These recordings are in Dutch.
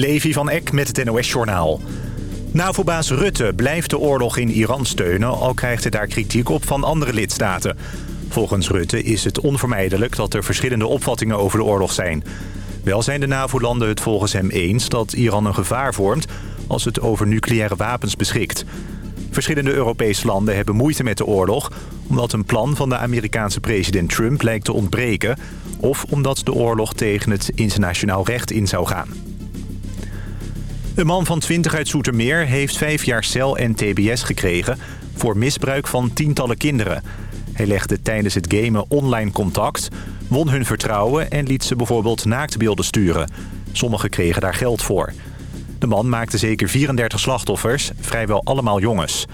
Levi van Eck met het NOS-journaal. NAVO-baas Rutte blijft de oorlog in Iran steunen... al krijgt hij daar kritiek op van andere lidstaten. Volgens Rutte is het onvermijdelijk dat er verschillende opvattingen over de oorlog zijn. Wel zijn de NAVO-landen het volgens hem eens dat Iran een gevaar vormt... als het over nucleaire wapens beschikt. Verschillende Europese landen hebben moeite met de oorlog... omdat een plan van de Amerikaanse president Trump lijkt te ontbreken... of omdat de oorlog tegen het internationaal recht in zou gaan. Een man van 20 uit Zoetermeer heeft vijf jaar cel en tbs gekregen... voor misbruik van tientallen kinderen. Hij legde tijdens het gamen online contact, won hun vertrouwen... en liet ze bijvoorbeeld naaktbeelden sturen. Sommigen kregen daar geld voor. De man maakte zeker 34 slachtoffers, vrijwel allemaal jongens.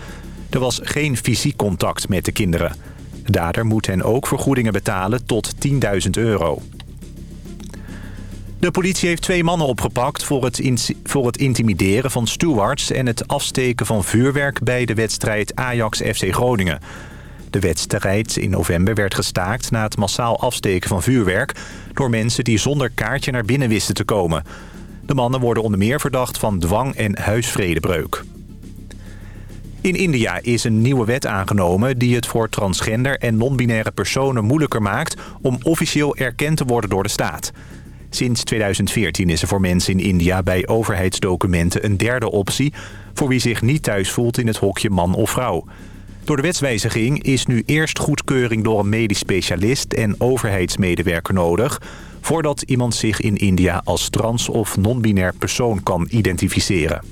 Er was geen fysiek contact met de kinderen. De dader moet hen ook vergoedingen betalen tot 10.000 euro. De politie heeft twee mannen opgepakt voor het, voor het intimideren van stewards... en het afsteken van vuurwerk bij de wedstrijd Ajax-FC Groningen. De wedstrijd in november werd gestaakt na het massaal afsteken van vuurwerk... door mensen die zonder kaartje naar binnen wisten te komen. De mannen worden onder meer verdacht van dwang en huisvredebreuk. In India is een nieuwe wet aangenomen die het voor transgender en non-binaire personen moeilijker maakt... om officieel erkend te worden door de staat... Sinds 2014 is er voor mensen in India bij overheidsdocumenten een derde optie... voor wie zich niet thuis voelt in het hokje man of vrouw. Door de wetswijziging is nu eerst goedkeuring door een medisch specialist en overheidsmedewerker nodig... voordat iemand zich in India als trans- of non-binair persoon kan identificeren.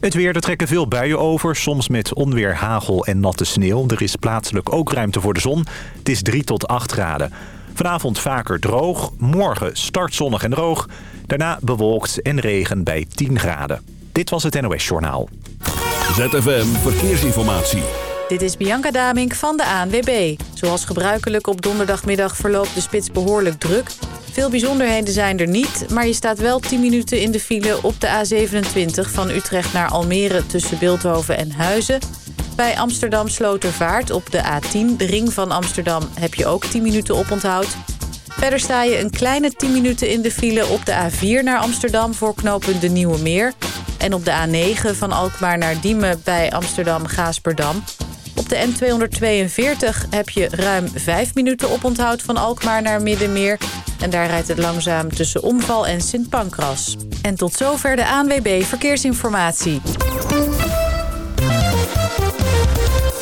Het weer, er trekken veel buien over, soms met onweer, hagel en natte sneeuw. Er is plaatselijk ook ruimte voor de zon. Het is 3 tot 8 graden. Vanavond vaker droog, morgen startzonnig en droog. Daarna bewolkt en regen bij 10 graden. Dit was het NOS Journaal. ZFM Verkeersinformatie. Dit is Bianca Damink van de ANWB. Zoals gebruikelijk op donderdagmiddag verloopt de spits behoorlijk druk. Veel bijzonderheden zijn er niet, maar je staat wel 10 minuten in de file op de A27 van Utrecht naar Almere tussen Beeldhoven en Huizen. Bij Amsterdam Slotervaart op de A10, de ring van Amsterdam, heb je ook 10 minuten oponthoud. Verder sta je een kleine 10 minuten in de file op de A4 naar Amsterdam voor knooppunt de Nieuwe Meer. En op de A9 van Alkmaar naar Diemen bij Amsterdam-Gaasperdam. Op de N242 heb je ruim 5 minuten oponthoud van Alkmaar naar Middenmeer. En daar rijdt het langzaam tussen Omval en Sint Pancras. En tot zover de ANWB Verkeersinformatie.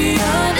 we are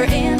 never end.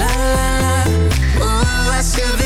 la la la. Ooh, I should be.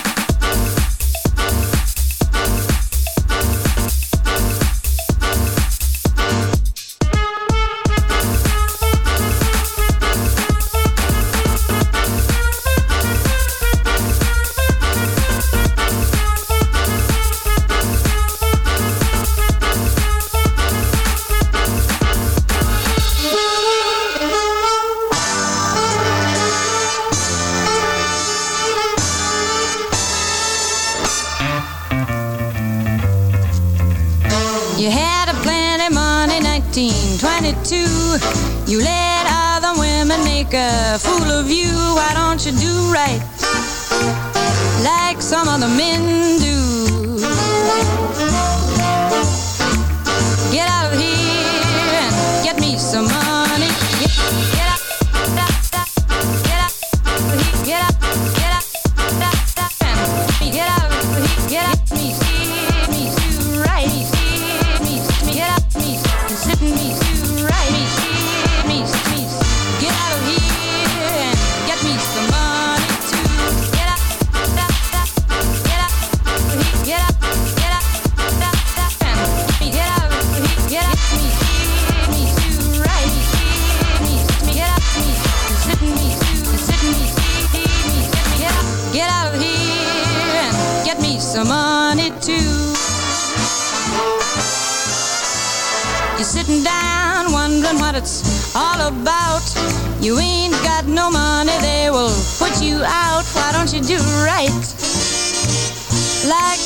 make a fool of you, why don't you do right? Like some of the men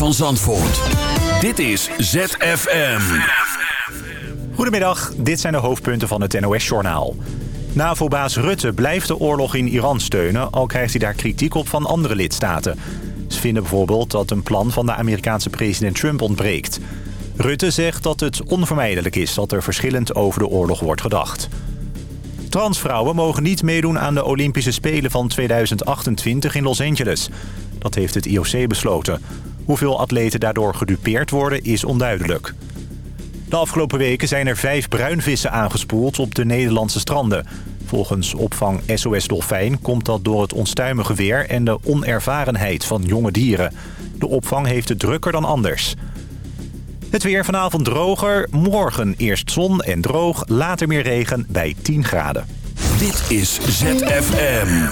van Zandvoort. Dit is ZFM. Goedemiddag, dit zijn de hoofdpunten van het NOS-journaal. NAVO-baas Rutte blijft de oorlog in Iran steunen... al krijgt hij daar kritiek op van andere lidstaten. Ze vinden bijvoorbeeld dat een plan van de Amerikaanse president Trump ontbreekt. Rutte zegt dat het onvermijdelijk is dat er verschillend over de oorlog wordt gedacht. Transvrouwen mogen niet meedoen aan de Olympische Spelen van 2028 in Los Angeles. Dat heeft het IOC besloten. Hoeveel atleten daardoor gedupeerd worden is onduidelijk. De afgelopen weken zijn er vijf bruinvissen aangespoeld op de Nederlandse stranden. Volgens opvang SOS Dolfijn komt dat door het onstuimige weer en de onervarenheid van jonge dieren. De opvang heeft het drukker dan anders. Het weer vanavond droger, morgen eerst zon en droog, later meer regen bij 10 graden. Dit is ZFM.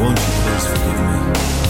Won't you please forgive me?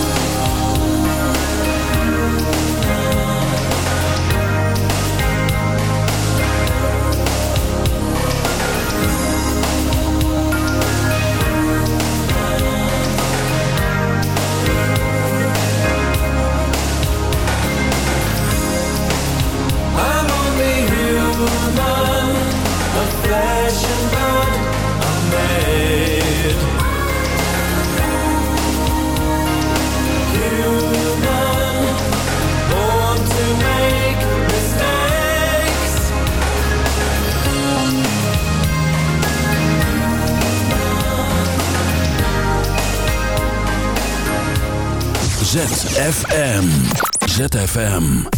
ZFM. ZFM.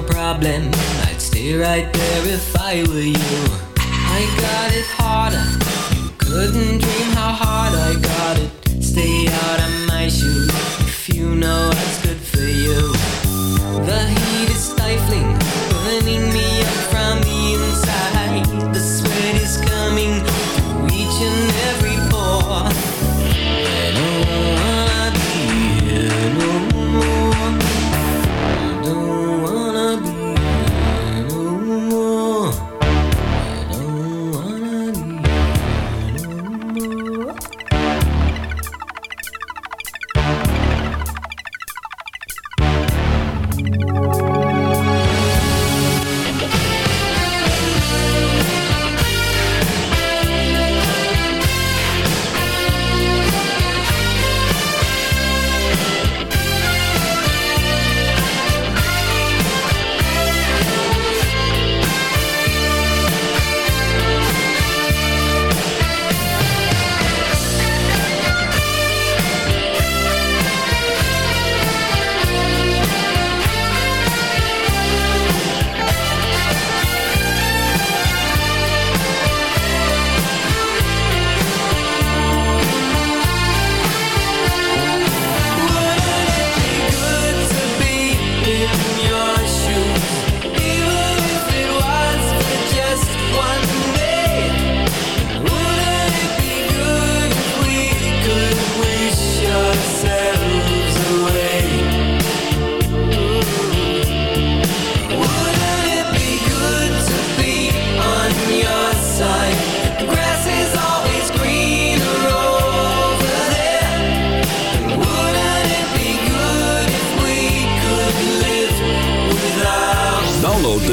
no problem. I'd stay right there if I were you. I got it harder. You couldn't dream how hard I got it. Stay out of my shoes if you know what's good for you. The heat is stifling, burning me up from the inside.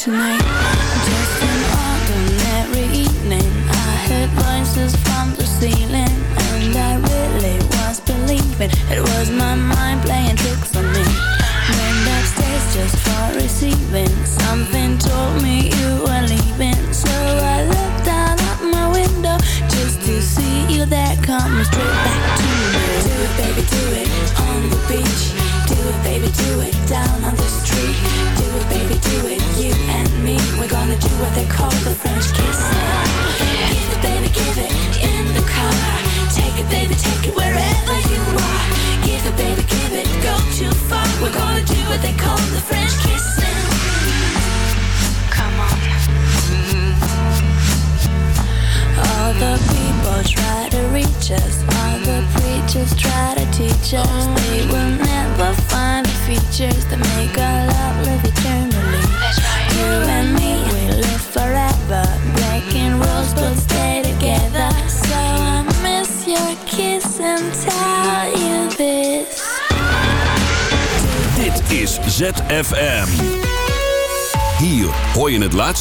tonight.